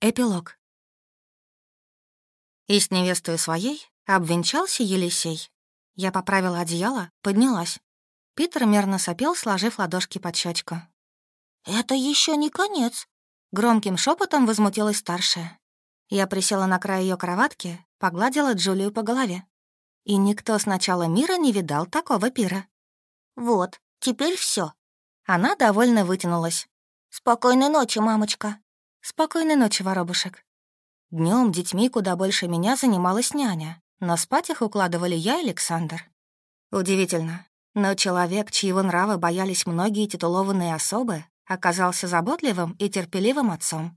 Эпилог. И с невестой своей обвенчался Елисей. Я поправила одеяло, поднялась. Питер мерно сопел, сложив ладошки под щечку. «Это еще не конец!» — громким шепотом возмутилась старшая. Я присела на край ее кроватки, погладила Джулию по голове. И никто с начала мира не видал такого пира. «Вот, теперь все. Она довольно вытянулась. «Спокойной ночи, мамочка!» «Спокойной ночи, воробушек». Днем детьми куда больше меня занималась няня, но спать их укладывали я и Александр. Удивительно, но человек, чьего нравы боялись многие титулованные особы, оказался заботливым и терпеливым отцом.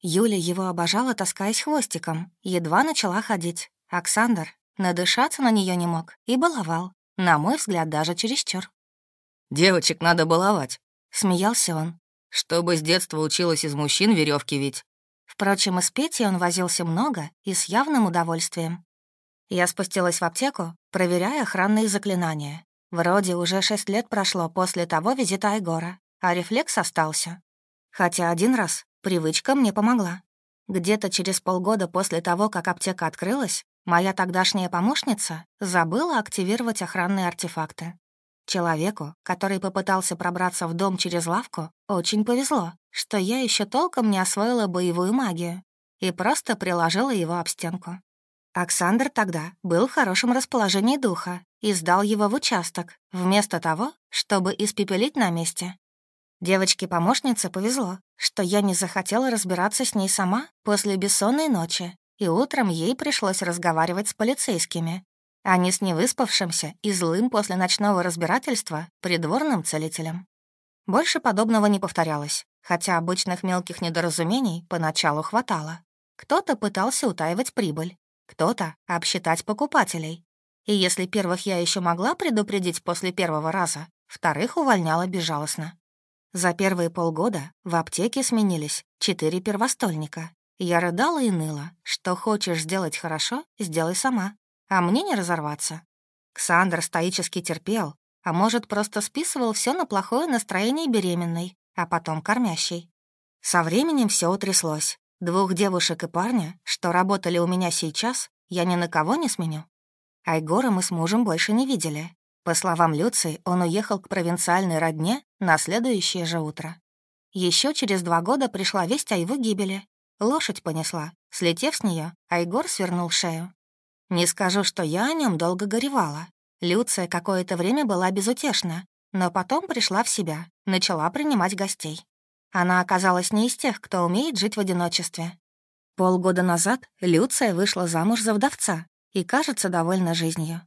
Юля его обожала, таскаясь хвостиком, едва начала ходить. Оксандр надышаться на нее не мог и баловал, на мой взгляд, даже чересчур. «Девочек надо баловать», — смеялся он чтобы с детства училась из мужчин веревки ведь. Впрочем, из Пети он возился много и с явным удовольствием. Я спустилась в аптеку, проверяя охранные заклинания. Вроде уже шесть лет прошло после того визита Айгора, а рефлекс остался. Хотя один раз привычка мне помогла. Где-то через полгода после того, как аптека открылась, моя тогдашняя помощница забыла активировать охранные артефакты. Человеку, который попытался пробраться в дом через лавку, очень повезло, что я еще толком не освоила боевую магию и просто приложила его об стенку. Оксандр тогда был в хорошем расположении духа и сдал его в участок, вместо того, чтобы испепелить на месте. Девочке-помощнице повезло, что я не захотела разбираться с ней сама после бессонной ночи, и утром ей пришлось разговаривать с полицейскими, а не с невыспавшимся и злым после ночного разбирательства придворным целителем. Больше подобного не повторялось, хотя обычных мелких недоразумений поначалу хватало. Кто-то пытался утаивать прибыль, кто-то — обсчитать покупателей. И если первых я еще могла предупредить после первого раза, вторых увольняла безжалостно. За первые полгода в аптеке сменились четыре первостольника. Я рыдала и ныла, что хочешь сделать хорошо, сделай сама, а мне не разорваться. Ксандр стоически терпел, а может, просто списывал все на плохое настроение беременной, а потом кормящей. Со временем все утряслось. Двух девушек и парня, что работали у меня сейчас, я ни на кого не сменю. Айгора мы с мужем больше не видели. По словам Люции, он уехал к провинциальной родне на следующее же утро. Еще через два года пришла весть о его гибели. Лошадь понесла. Слетев с нее, Айгор свернул шею. Не скажу, что я о нем долго горевала. Люция какое-то время была безутешна, но потом пришла в себя, начала принимать гостей. Она оказалась не из тех, кто умеет жить в одиночестве. Полгода назад Люция вышла замуж за вдовца и, кажется, довольна жизнью.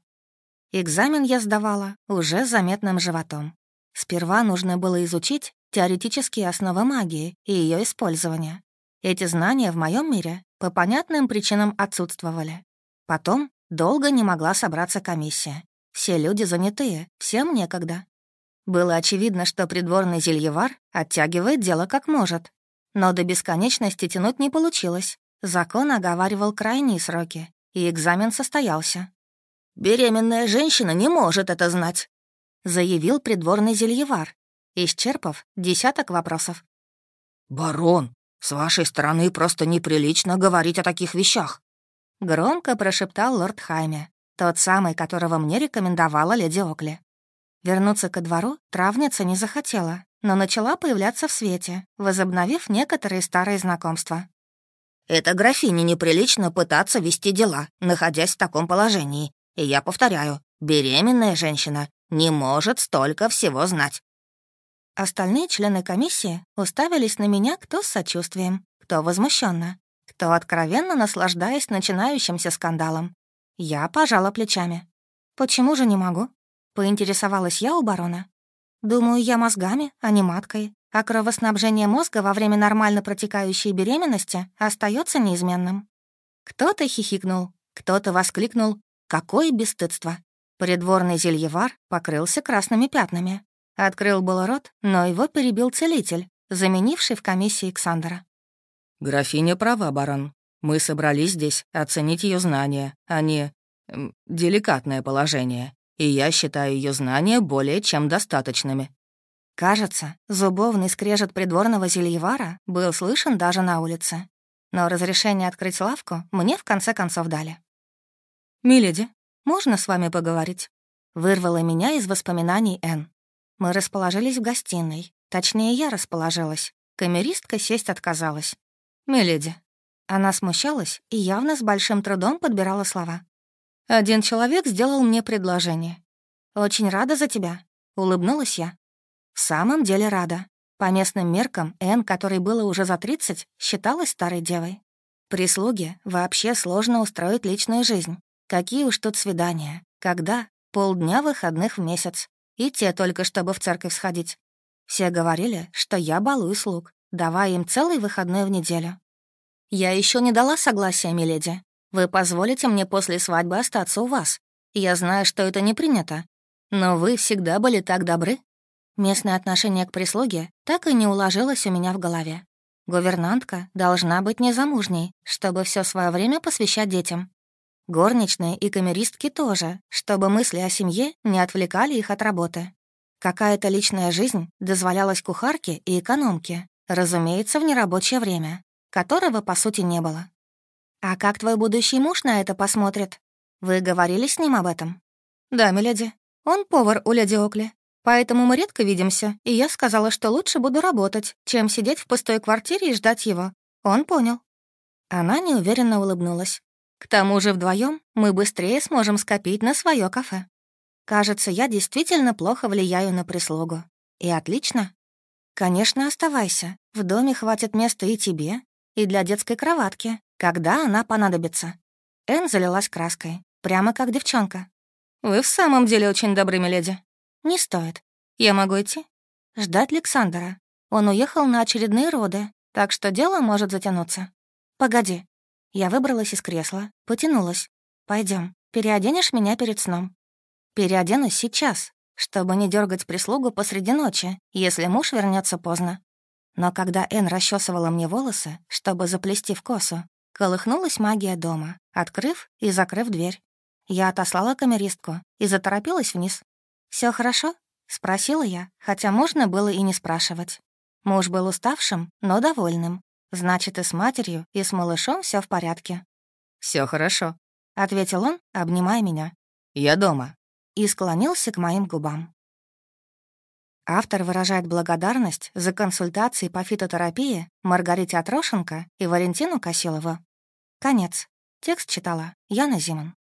Экзамен я сдавала уже с заметным животом. Сперва нужно было изучить теоретические основы магии и ее использования. Эти знания в моем мире по понятным причинам отсутствовали. Потом долго не могла собраться комиссия. Все люди занятые, всем некогда. Было очевидно, что придворный зельевар оттягивает дело как может. Но до бесконечности тянуть не получилось. Закон оговаривал крайние сроки, и экзамен состоялся. «Беременная женщина не может это знать», — заявил придворный зельевар, исчерпав десяток вопросов. «Барон, с вашей стороны просто неприлично говорить о таких вещах», — громко прошептал лорд Хайме, тот самый, которого мне рекомендовала леди Окли. Вернуться ко двору травница не захотела, но начала появляться в свете, возобновив некоторые старые знакомства. «Это графине неприлично пытаться вести дела, находясь в таком положении. И я повторяю, беременная женщина не может столько всего знать». Остальные члены комиссии уставились на меня кто с сочувствием, кто возмущенно то откровенно наслаждаясь начинающимся скандалом. Я пожала плечами. «Почему же не могу?» — поинтересовалась я у барона. «Думаю, я мозгами, а не маткой, а кровоснабжение мозга во время нормально протекающей беременности остается неизменным». Кто-то хихикнул, кто-то воскликнул «Какое бесстыдство!». Придворный зельевар покрылся красными пятнами. Открыл был рот, но его перебил целитель, заменивший в комиссии Александра. «Графиня права, барон. Мы собрались здесь оценить ее знания, а не... Э, деликатное положение. И я считаю ее знания более чем достаточными». Кажется, зубовный скрежет придворного зельевара был слышен даже на улице. Но разрешение открыть лавку мне в конце концов дали. «Миледи, можно с вами поговорить?» Вырвало меня из воспоминаний Энн. Мы расположились в гостиной. Точнее, я расположилась. Камеристка сесть отказалась миледи». Она смущалась и явно с большим трудом подбирала слова. «Один человек сделал мне предложение. Очень рада за тебя», — улыбнулась я. «В самом деле рада. По местным меркам Энн, которой было уже за 30, считалась старой девой. Прислуге вообще сложно устроить личную жизнь. Какие уж тут свидания. Когда? Полдня выходных в месяц. И те только, чтобы в церковь сходить. Все говорили, что я балую слуг, давая им целый выходной в неделю. «Я еще не дала согласия, миледи. Вы позволите мне после свадьбы остаться у вас. Я знаю, что это не принято. Но вы всегда были так добры». Местное отношение к прислуге так и не уложилось у меня в голове. Гувернантка должна быть незамужней, чтобы все свое время посвящать детям. Горничные и камеристки тоже, чтобы мысли о семье не отвлекали их от работы. Какая-то личная жизнь дозволялась кухарке и экономке, Разумеется, в нерабочее время, которого, по сути, не было. «А как твой будущий муж на это посмотрит? Вы говорили с ним об этом?» «Да, миледи. Он повар у леди Окли. Поэтому мы редко видимся, и я сказала, что лучше буду работать, чем сидеть в пустой квартире и ждать его. Он понял». Она неуверенно улыбнулась. «К тому же вдвоем мы быстрее сможем скопить на свое кафе. Кажется, я действительно плохо влияю на прислугу. И отлично, «Конечно, оставайся. В доме хватит места и тебе, и для детской кроватки, когда она понадобится». Энн залилась краской, прямо как девчонка. «Вы в самом деле очень добры, миледи». «Не стоит. Я могу идти?» «Ждать Александра. Он уехал на очередные роды, так что дело может затянуться». «Погоди». Я выбралась из кресла, потянулась. Пойдем. переоденешь меня перед сном». «Переоденусь сейчас», чтобы не дергать прислугу посреди ночи, если муж вернется поздно. Но когда Эн расчесывала мне волосы, чтобы заплести в косу, колыхнулась магия дома, открыв и закрыв дверь. Я отослала камеристку и заторопилась вниз. Все хорошо?» — спросила я, хотя можно было и не спрашивать. Муж был уставшим, но довольным. Значит, и с матерью, и с малышом все в порядке. Все хорошо», — ответил он, обнимая меня. «Я дома» и склонился к моим губам. Автор выражает благодарность за консультации по фитотерапии Маргарите Атрошенко и Валентину Косилову. Конец. Текст читала Яна Зиман.